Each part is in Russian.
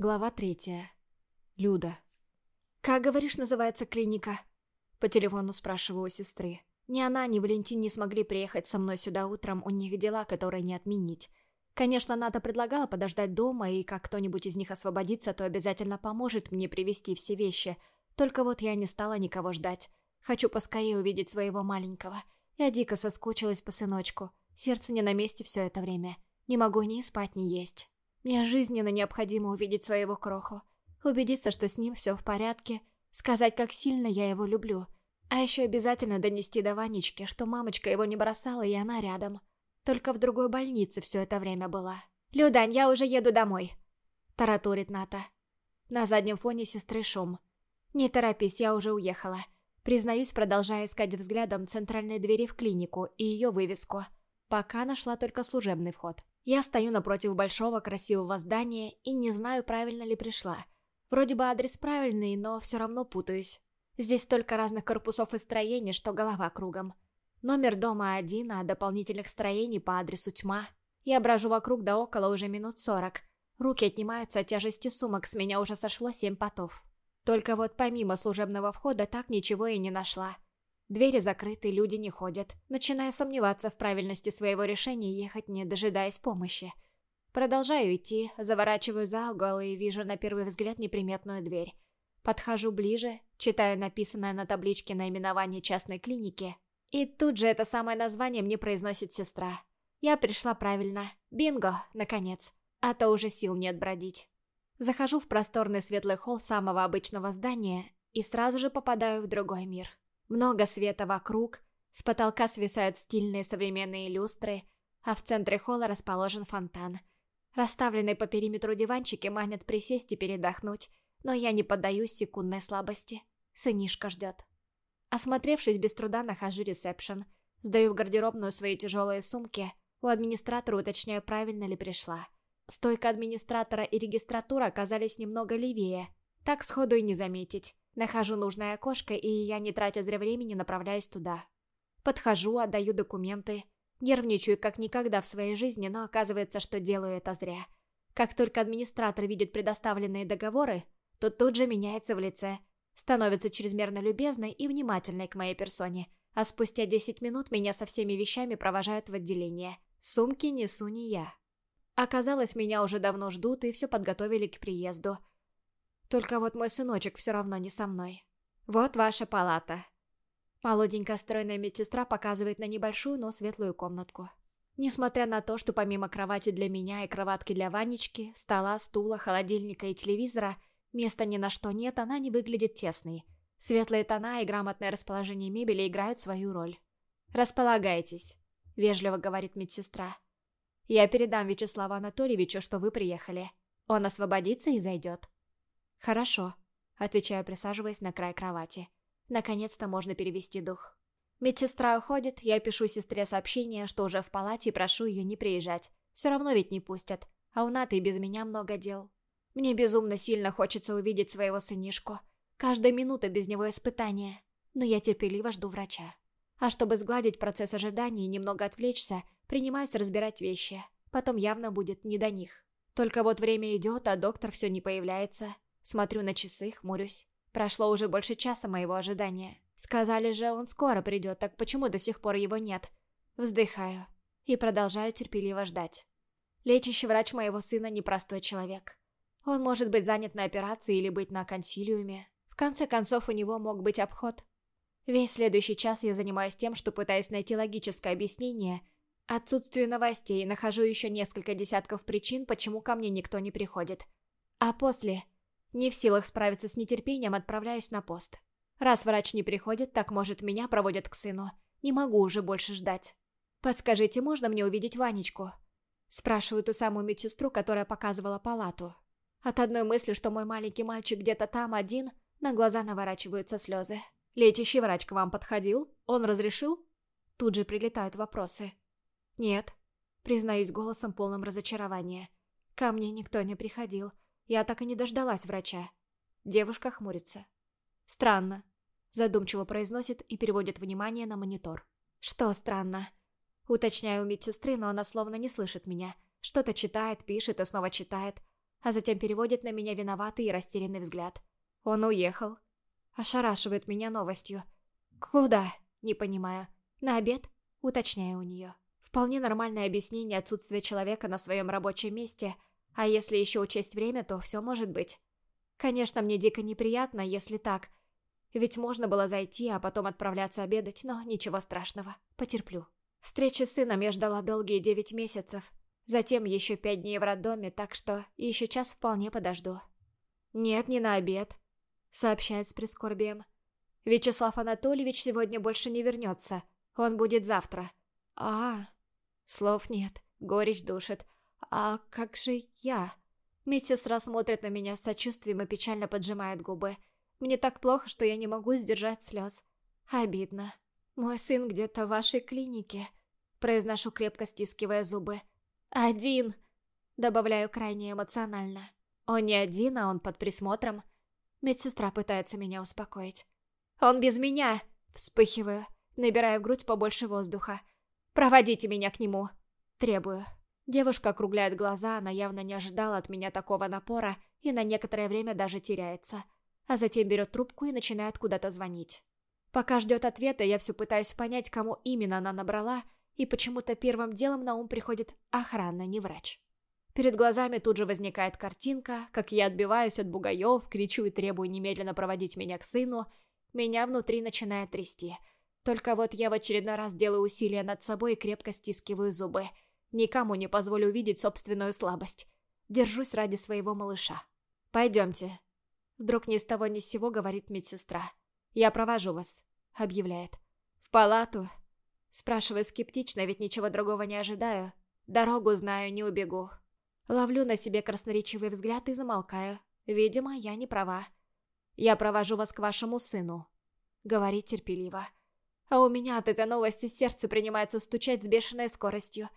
Глава третья. Люда. «Как, говоришь, называется клиника?» По телефону спрашиваю у сестры. Ни она, ни Валентин не смогли приехать со мной сюда утром, у них дела, которые не отменить. Конечно, Ната предлагала подождать дома, и как кто-нибудь из них освободится, то обязательно поможет мне привезти все вещи. Только вот я не стала никого ждать. Хочу поскорее увидеть своего маленького. Я дико соскучилась по сыночку. Сердце не на месте все это время. Не могу ни спать, ни есть. Мне жизненно необходимо увидеть своего кроху. Убедиться, что с ним все в порядке. Сказать, как сильно я его люблю. А еще обязательно донести до Ванечки, что мамочка его не бросала, и она рядом. Только в другой больнице все это время была. «Людань, я уже еду домой», — таратурит Ната. На заднем фоне сестры шум. «Не торопись, я уже уехала». Признаюсь, продолжая искать взглядом центральные двери в клинику и ее вывеску. Пока нашла только служебный вход. Я стою напротив большого красивого здания и не знаю, правильно ли пришла. Вроде бы адрес правильный, но все равно путаюсь. Здесь столько разных корпусов и строений, что голова кругом. Номер дома один, а дополнительных строений по адресу тьма. Я брожу вокруг да около уже минут сорок. Руки отнимаются от тяжести сумок, с меня уже сошло семь потов. Только вот помимо служебного входа так ничего и не нашла. Двери закрыты, люди не ходят. Начинаю сомневаться в правильности своего решения ехать, не дожидаясь помощи. Продолжаю идти, заворачиваю за угол и вижу на первый взгляд неприметную дверь. Подхожу ближе, читаю написанное на табличке наименование частной клиники. И тут же это самое название мне произносит сестра. Я пришла правильно. Бинго, наконец. А то уже сил нет бродить. Захожу в просторный светлый холл самого обычного здания и сразу же попадаю в другой мир. Много света вокруг, с потолка свисают стильные современные люстры, а в центре холла расположен фонтан. Расставленные по периметру диванчики манят присесть и передохнуть, но я не поддаюсь секундной слабости. Сынишка ждет. Осмотревшись, без труда нахожу ресепшн. Сдаю в гардеробную свои тяжелые сумки. У администратора уточняю, правильно ли пришла. Стойка администратора и регистратура оказались немного левее. Так сходу и не заметить. Нахожу нужное окошко, и я, не тратя зря времени, направляюсь туда. Подхожу, отдаю документы. Нервничаю как никогда в своей жизни, но оказывается, что делаю это зря. Как только администратор видит предоставленные договоры, то тут же меняется в лице. Становится чрезмерно любезной и внимательной к моей персоне. А спустя 10 минут меня со всеми вещами провожают в отделение. Сумки несу не я. Оказалось, меня уже давно ждут и все подготовили к приезду. Только вот мой сыночек все равно не со мной. Вот ваша палата. Молоденькая стройная медсестра показывает на небольшую, но светлую комнатку. Несмотря на то, что помимо кровати для меня и кроватки для Ванечки, стола, стула, холодильника и телевизора, места ни на что нет, она не выглядит тесной. Светлые тона и грамотное расположение мебели играют свою роль. «Располагайтесь», — вежливо говорит медсестра. «Я передам Вячеславу Анатольевичу, что вы приехали. Он освободится и зайдет». «Хорошо», — отвечаю, присаживаясь на край кровати. Наконец-то можно перевести дух. Медсестра уходит, я пишу сестре сообщение, что уже в палате и прошу ее не приезжать. Все равно ведь не пустят. А у Наты без меня много дел. Мне безумно сильно хочется увидеть своего сынишку. Каждая минута без него испытание. Но я терпеливо жду врача. А чтобы сгладить процесс ожидания и немного отвлечься, принимаюсь разбирать вещи. Потом явно будет не до них. Только вот время идет, а доктор все не появляется. Смотрю на часы, хмурюсь. Прошло уже больше часа моего ожидания. Сказали же, он скоро придет, так почему до сих пор его нет? Вздыхаю и продолжаю терпеливо ждать. Лечащий врач моего сына непростой человек. Он может быть занят на операции или быть на консилиуме. В конце концов, у него мог быть обход. Весь следующий час я занимаюсь тем, что пытаюсь найти логическое объяснение отсутствию новостей и нахожу еще несколько десятков причин, почему ко мне никто не приходит. А после не в силах справиться с нетерпением, отправляюсь на пост. Раз врач не приходит, так, может, меня проводят к сыну. Не могу уже больше ждать. «Подскажите, можно мне увидеть Ванечку?» Спрашиваю ту самую медсестру, которая показывала палату. От одной мысли, что мой маленький мальчик где-то там один, на глаза наворачиваются слезы. «Лечащий врач к вам подходил? Он разрешил?» Тут же прилетают вопросы. «Нет», признаюсь голосом полным разочарования. «Ко мне никто не приходил. Я так и не дождалась врача. Девушка хмурится. «Странно», — задумчиво произносит и переводит внимание на монитор. «Что странно?» Уточняю у медсестры, но она словно не слышит меня. Что-то читает, пишет и снова читает. а затем переводит на меня виноватый и растерянный взгляд. Он уехал. Ошарашивает меня новостью. «Куда?» «Не понимаю. На обед?» Уточняю у нее. Вполне нормальное объяснение отсутствия человека на своем рабочем месте, а если еще учесть время, то все может быть. Конечно, мне дико неприятно, если так. Ведь можно было зайти, а потом отправляться обедать, но ничего страшного. Потерплю. Встреча с сыном я ждала долгие девять месяцев. Затем еще пять дней в роддоме, так что еще час вполне подожду. «Нет, не на обед», — сообщает с прискорбием. «Вячеслав Анатольевич сегодня больше не вернется. Он будет завтра». «А...» Слов нет, горечь душит. «А как же я?» Медсестра смотрит на меня с сочувствием и печально поджимает губы. Мне так плохо, что я не могу сдержать слез. Обидно. «Мой сын где-то в вашей клинике», — произношу крепко стискивая зубы. «Один!» — добавляю крайне эмоционально. «Он не один, а он под присмотром». Медсестра пытается меня успокоить. «Он без меня!» — вспыхиваю, набирая в грудь побольше воздуха. «Проводите меня к нему!» — требую. Девушка округляет глаза, она явно не ожидала от меня такого напора и на некоторое время даже теряется. А затем берет трубку и начинает куда-то звонить. Пока ждет ответа, я все пытаюсь понять, кому именно она набрала, и почему-то первым делом на ум приходит охрана, не врач. Перед глазами тут же возникает картинка, как я отбиваюсь от бугаев, кричу и требую немедленно проводить меня к сыну. Меня внутри начинает трясти. Только вот я в очередной раз делаю усилия над собой и крепко стискиваю зубы. Никому не позволю увидеть собственную слабость. Держусь ради своего малыша. «Пойдемте». Вдруг ни с того ни с сего говорит медсестра. «Я провожу вас», — объявляет. «В палату?» Спрашиваю скептично, ведь ничего другого не ожидаю. Дорогу знаю, не убегу. Ловлю на себе красноречивый взгляд и замолкаю. Видимо, я не права. «Я провожу вас к вашему сыну», — говорит терпеливо. А у меня от этой новости сердце принимается стучать с бешеной скоростью.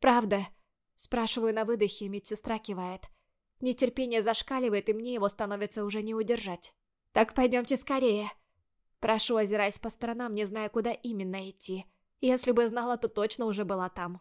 «Правда?» — спрашиваю на выдохе, медсестра кивает. Нетерпение зашкаливает, и мне его становится уже не удержать. «Так пойдемте скорее!» Прошу, озираясь по сторонам, не зная, куда именно идти. Если бы знала, то точно уже была там.